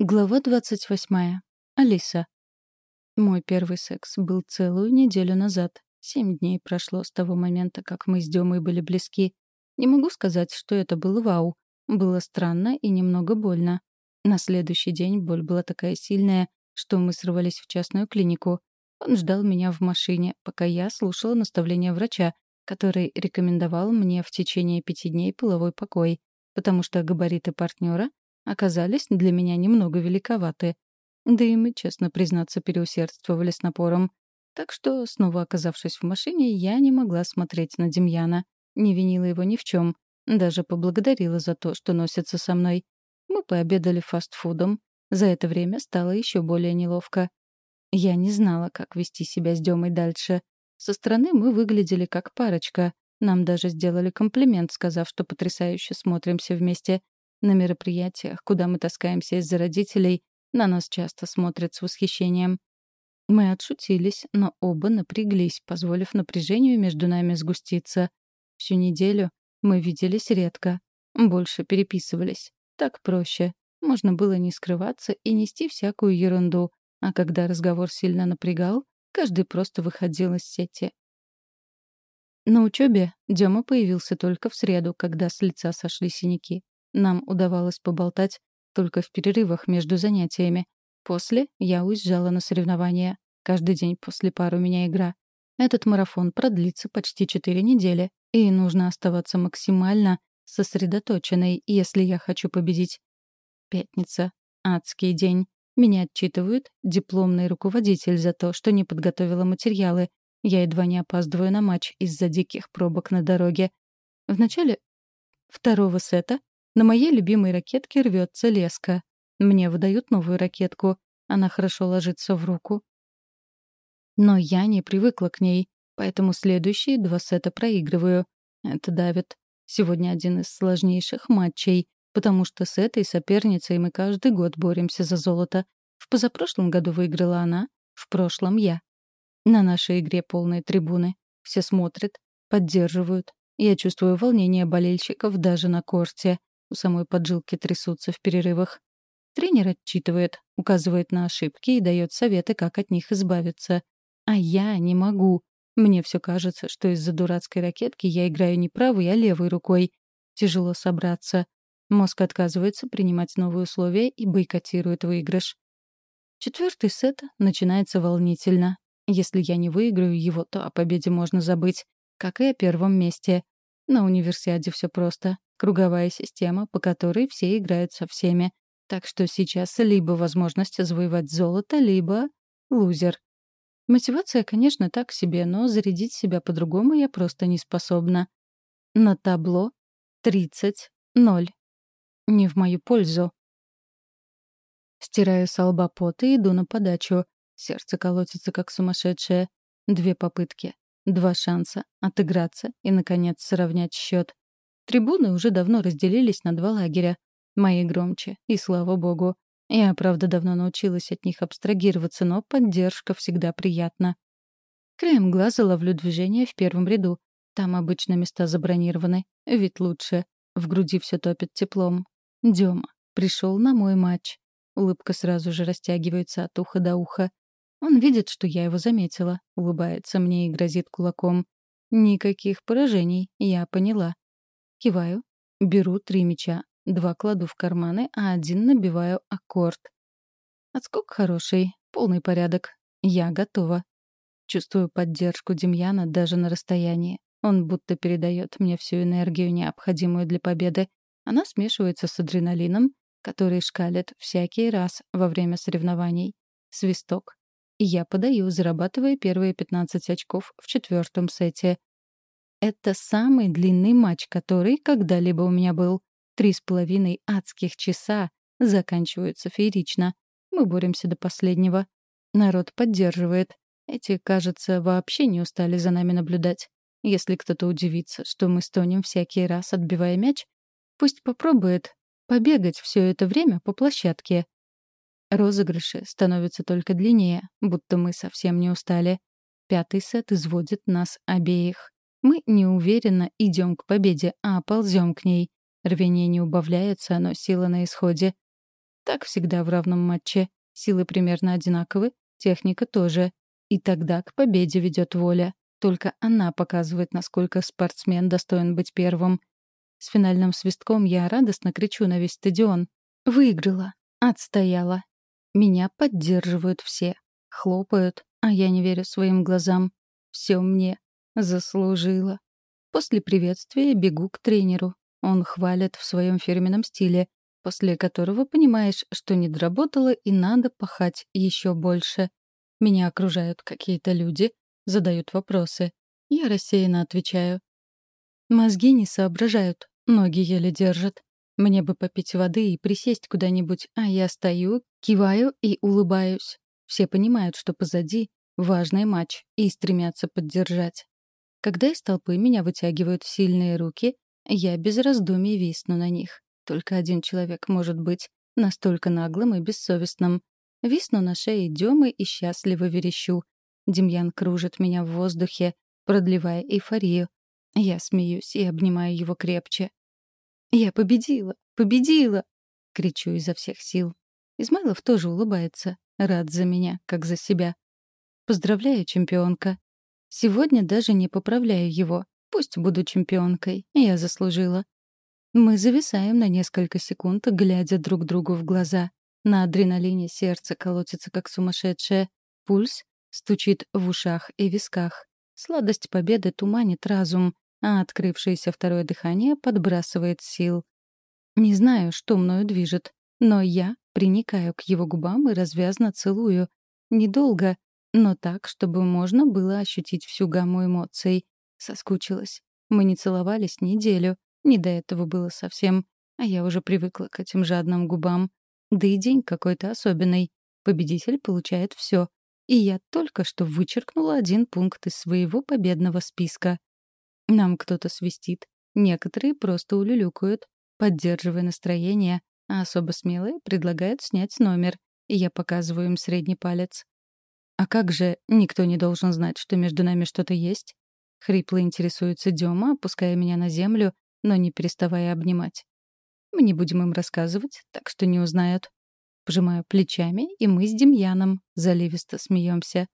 Глава 28. Алиса. Мой первый секс был целую неделю назад. Семь дней прошло с того момента, как мы с Демой были близки. Не могу сказать, что это было вау. Было странно и немного больно. На следующий день боль была такая сильная, что мы срывались в частную клинику. Он ждал меня в машине, пока я слушала наставления врача, который рекомендовал мне в течение пяти дней половой покой, потому что габариты партнера оказались для меня немного великоваты. Да и мы, честно признаться, переусердствовали с напором. Так что, снова оказавшись в машине, я не могла смотреть на Демьяна. Не винила его ни в чем. Даже поблагодарила за то, что носится со мной. Мы пообедали фастфудом. За это время стало еще более неловко. Я не знала, как вести себя с Демой дальше. Со стороны мы выглядели как парочка. Нам даже сделали комплимент, сказав, что потрясающе смотримся вместе. На мероприятиях, куда мы таскаемся из-за родителей, на нас часто смотрят с восхищением. Мы отшутились, но оба напряглись, позволив напряжению между нами сгуститься. Всю неделю мы виделись редко, больше переписывались. Так проще. Можно было не скрываться и нести всякую ерунду, а когда разговор сильно напрягал, каждый просто выходил из сети. На учебе Дема появился только в среду, когда с лица сошли синяки. Нам удавалось поболтать только в перерывах между занятиями. После я уезжала на соревнования. Каждый день после пар у меня игра. Этот марафон продлится почти четыре недели, и нужно оставаться максимально сосредоточенной, если я хочу победить. Пятница. Адский день. Меня отчитывают дипломный руководитель за то, что не подготовила материалы. Я едва не опаздываю на матч из-за диких пробок на дороге. В начале второго сета на моей любимой ракетке рвется леска. Мне выдают новую ракетку. Она хорошо ложится в руку. Но я не привыкла к ней, поэтому следующие два сета проигрываю. Это давит. Сегодня один из сложнейших матчей, потому что с этой соперницей мы каждый год боремся за золото. В позапрошлом году выиграла она, в прошлом — я. На нашей игре полные трибуны. Все смотрят, поддерживают. Я чувствую волнение болельщиков даже на корте. У самой поджилки трясутся в перерывах. Тренер отчитывает, указывает на ошибки и дает советы, как от них избавиться. А я не могу. Мне все кажется, что из-за дурацкой ракетки я играю не правой, а левой рукой. Тяжело собраться. Мозг отказывается принимать новые условия и бойкотирует выигрыш. Четвертый сет начинается волнительно. Если я не выиграю его, то о победе можно забыть, как и о первом месте. На универсиаде все просто. Круговая система, по которой все играют со всеми. Так что сейчас либо возможность завоевать золото, либо лузер. Мотивация, конечно, так себе, но зарядить себя по-другому я просто не способна. На табло 30-0. Не в мою пользу. Стираю с лба пот и иду на подачу. Сердце колотится, как сумасшедшее. Две попытки. Два шанса — отыграться и, наконец, сравнять счет. Трибуны уже давно разделились на два лагеря. Мои громче, и слава богу. Я, правда, давно научилась от них абстрагироваться, но поддержка всегда приятна. Краем глаза ловлю движение в первом ряду. Там обычно места забронированы. Вид лучше. В груди все топит теплом. Дема. Пришел на мой матч. Улыбка сразу же растягивается от уха до уха. Он видит, что я его заметила, улыбается мне и грозит кулаком. Никаких поражений, я поняла. Киваю. Беру три мяча. Два кладу в карманы, а один набиваю аккорд. Отскок хороший, полный порядок. Я готова. Чувствую поддержку Демьяна даже на расстоянии. Он будто передает мне всю энергию, необходимую для победы. Она смешивается с адреналином, который шкалит всякий раз во время соревнований. Свисток. Я подаю, зарабатывая первые 15 очков в четвертом сете. Это самый длинный матч, который когда-либо у меня был. Три с половиной адских часа заканчиваются феерично. Мы боремся до последнего. Народ поддерживает. Эти, кажется, вообще не устали за нами наблюдать. Если кто-то удивится, что мы стонем всякий раз, отбивая мяч, пусть попробует побегать все это время по площадке. Розыгрыши становятся только длиннее, будто мы совсем не устали. Пятый сет изводит нас обеих. Мы неуверенно идем к победе, а ползем к ней. Рвение не убавляется, но сила на исходе. Так всегда в равном матче. Силы примерно одинаковы, техника тоже. И тогда к победе ведет воля. Только она показывает, насколько спортсмен достоин быть первым. С финальным свистком я радостно кричу на весь стадион. Выиграла. Отстояла. Меня поддерживают все. Хлопают, а я не верю своим глазам. Все мне. Заслужила. После приветствия бегу к тренеру. Он хвалит в своем фирменном стиле, после которого понимаешь, что не доработала и надо пахать еще больше. Меня окружают какие-то люди, задают вопросы. Я рассеянно отвечаю. Мозги не соображают, ноги еле держат. Мне бы попить воды и присесть куда-нибудь, а я стою, киваю и улыбаюсь. Все понимают, что позади важный матч и стремятся поддержать. Когда из толпы меня вытягивают сильные руки, я без раздумий висну на них. Только один человек может быть настолько наглым и бессовестным. Висну на шее Демы и счастливо верещу. Демьян кружит меня в воздухе, продлевая эйфорию. Я смеюсь и обнимаю его крепче. «Я победила! Победила!» — кричу изо всех сил. Измайлов тоже улыбается, рад за меня, как за себя. «Поздравляю, чемпионка!» Сегодня даже не поправляю его. Пусть буду чемпионкой, я заслужила. Мы зависаем на несколько секунд, глядя друг другу в глаза. На адреналине сердце колотится, как сумасшедшее. Пульс стучит в ушах и висках. Сладость победы туманит разум, а открывшееся второе дыхание подбрасывает сил. Не знаю, что мною движет, но я приникаю к его губам и развязно целую. Недолго, но так, чтобы можно было ощутить всю гамму эмоций. Соскучилась. Мы не целовались неделю. Не до этого было совсем. А я уже привыкла к этим жадным губам. Да и день какой-то особенный. Победитель получает все. И я только что вычеркнула один пункт из своего победного списка. Нам кто-то свистит. Некоторые просто улюлюкают, поддерживая настроение, а особо смелые предлагают снять номер. И я показываю им средний палец. «А как же никто не должен знать, что между нами что-то есть?» Хрипло интересуется Дема, опуская меня на землю, но не переставая обнимать. «Мы не будем им рассказывать, так что не узнают». Пожимаю плечами, и мы с Демьяном заливисто смеемся.